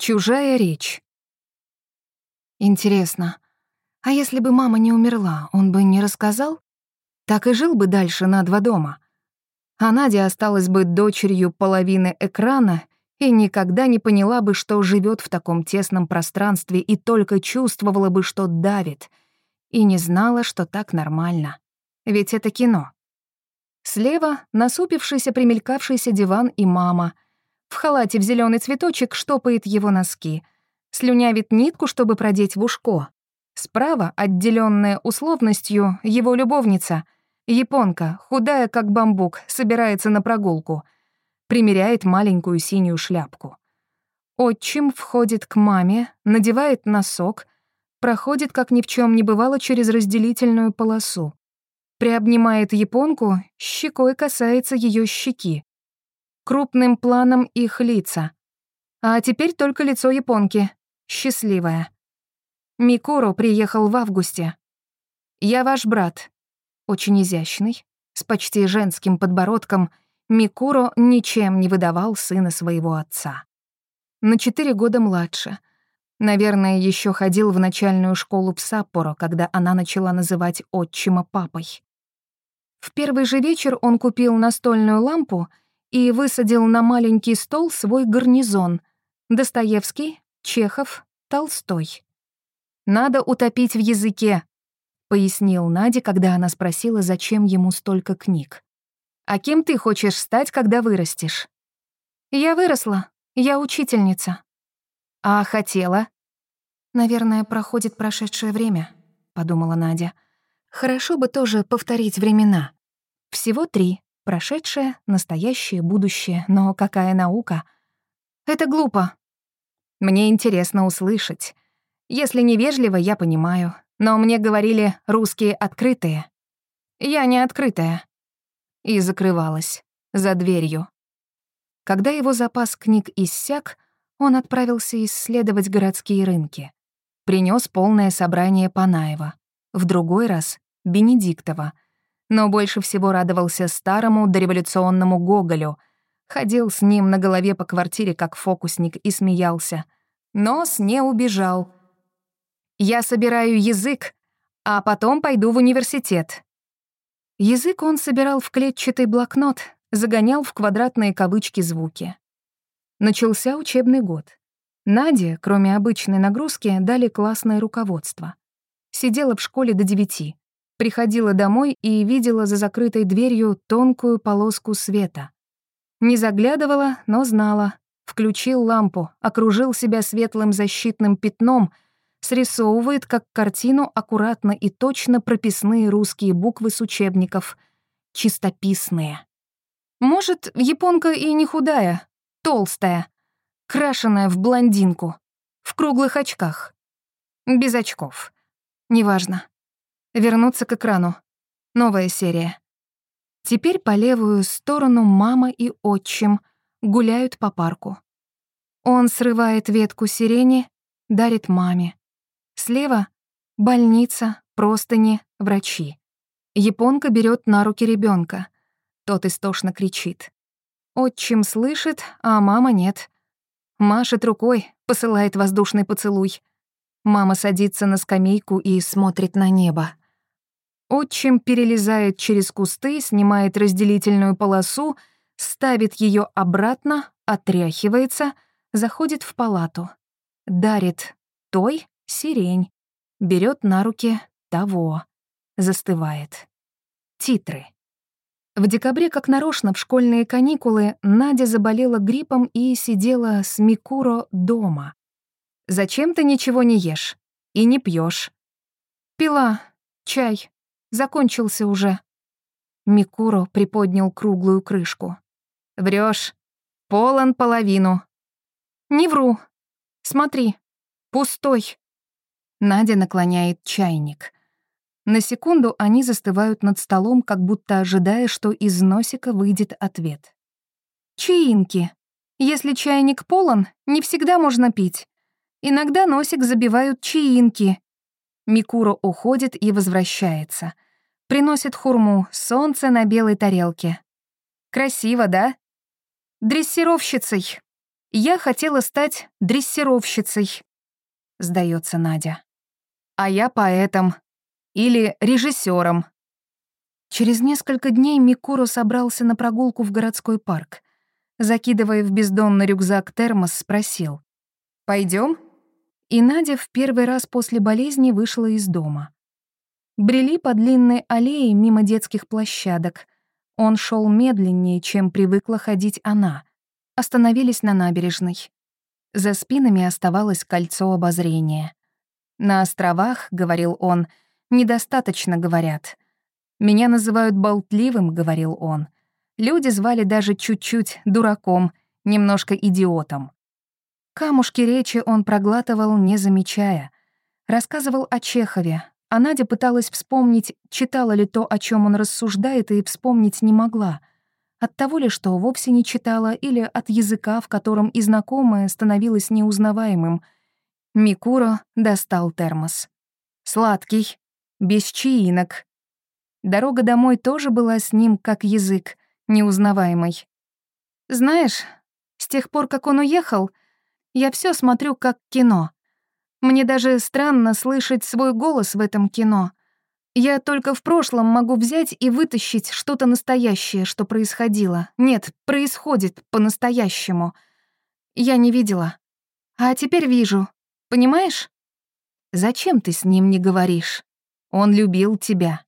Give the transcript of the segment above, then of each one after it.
Чужая речь. Интересно, а если бы мама не умерла, он бы не рассказал? Так и жил бы дальше на два дома. А Надя осталась бы дочерью половины экрана и никогда не поняла бы, что живет в таком тесном пространстве и только чувствовала бы, что давит, и не знала, что так нормально. Ведь это кино. Слева — насупившийся примелькавшийся диван и мама. В халате в зеленый цветочек штопает его носки. Слюнявит нитку, чтобы продеть в ушко. Справа, отделенная условностью, его любовница. Японка, худая как бамбук, собирается на прогулку — примеряет маленькую синюю шляпку. Отчим входит к маме, надевает носок, проходит, как ни в чем не бывало, через разделительную полосу. Приобнимает японку, щекой касается ее щеки. Крупным планом их лица. А теперь только лицо японки. Счастливое. Микуру приехал в августе. «Я ваш брат». Очень изящный, с почти женским подбородком — Микуро ничем не выдавал сына своего отца. На четыре года младше. Наверное, еще ходил в начальную школу в Саппоро, когда она начала называть отчима папой. В первый же вечер он купил настольную лампу и высадил на маленький стол свой гарнизон — Достоевский, Чехов, Толстой. «Надо утопить в языке», — пояснил Надя, когда она спросила, зачем ему столько книг. А кем ты хочешь стать, когда вырастешь? Я выросла. Я учительница. А хотела? Наверное, проходит прошедшее время, подумала Надя. Хорошо бы тоже повторить времена. Всего три. Прошедшее, настоящее, будущее. Но какая наука? Это глупо. Мне интересно услышать. Если невежливо, я понимаю. Но мне говорили русские открытые. Я не открытая и закрывалась за дверью. Когда его запас книг иссяк, он отправился исследовать городские рынки. Принес полное собрание Панаева, в другой раз — Бенедиктова, но больше всего радовался старому дореволюционному Гоголю, ходил с ним на голове по квартире как фокусник и смеялся. Нос не убежал. «Я собираю язык, а потом пойду в университет», Язык он собирал в клетчатый блокнот, загонял в квадратные кавычки звуки. Начался учебный год. Наде, кроме обычной нагрузки, дали классное руководство. Сидела в школе до девяти. Приходила домой и видела за закрытой дверью тонкую полоску света. Не заглядывала, но знала. Включил лампу, окружил себя светлым защитным пятном — срисовывает как картину аккуратно и точно прописные русские буквы с учебников. Чистописные. Может, японка и не худая, толстая, крашеная в блондинку, в круглых очках. Без очков. Неважно. Вернуться к экрану. Новая серия. Теперь по левую сторону мама и отчим гуляют по парку. Он срывает ветку сирени, дарит маме. Слева — больница, простыни, врачи. Японка берет на руки ребенка. Тот истошно кричит. Отчим слышит, а мама нет. Машет рукой, посылает воздушный поцелуй. Мама садится на скамейку и смотрит на небо. Отчим перелезает через кусты, снимает разделительную полосу, ставит ее обратно, отряхивается, заходит в палату. Дарит той, сирень, берет на руки того, застывает. Титры. В декабре, как нарочно, в школьные каникулы Надя заболела гриппом и сидела с Микуро дома. «Зачем ты ничего не ешь и не пьешь? «Пила. Чай. Закончился уже». Микуро приподнял круглую крышку. Врешь. Полон половину». «Не вру. Смотри. Пустой. Надя наклоняет чайник. На секунду они застывают над столом, как будто ожидая, что из носика выйдет ответ. «Чаинки. Если чайник полон, не всегда можно пить. Иногда носик забивают чаинки». Микуро уходит и возвращается. Приносит хурму, солнце на белой тарелке. «Красиво, да?» «Дрессировщицей». Я хотела стать дрессировщицей, сдается Надя. А я поэтом. Или режиссером. Через несколько дней Микуро собрался на прогулку в городской парк. Закидывая в бездонный рюкзак термос, спросил. Пойдем? И Надя в первый раз после болезни вышла из дома. Брели по длинной аллее мимо детских площадок. Он шел медленнее, чем привыкла ходить она. Остановились на набережной. За спинами оставалось кольцо обозрения. «На островах, — говорил он, — недостаточно говорят. Меня называют болтливым, — говорил он. Люди звали даже чуть-чуть дураком, немножко идиотом. Камушки речи он проглатывал, не замечая. Рассказывал о Чехове, а Надя пыталась вспомнить, читала ли то, о чем он рассуждает, и вспомнить не могла. От того ли, что вовсе не читала, или от языка, в котором и знакомое становилось неузнаваемым. Микуро достал термос. Сладкий, без чаинок. Дорога домой тоже была с ним как язык, неузнаваемый. Знаешь, с тех пор, как он уехал, я все смотрю как кино. Мне даже странно слышать свой голос в этом кино. Я только в прошлом могу взять и вытащить что-то настоящее, что происходило. Нет, происходит по-настоящему. Я не видела. А теперь вижу. Понимаешь? Зачем ты с ним не говоришь? Он любил тебя.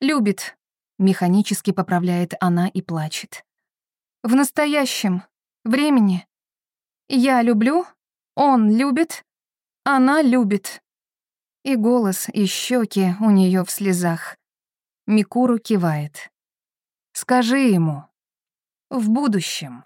Любит. Механически поправляет она и плачет. В настоящем времени я люблю, он любит, она любит. И голос, и щеки у нее в слезах. Микуру кивает. Скажи ему. В будущем.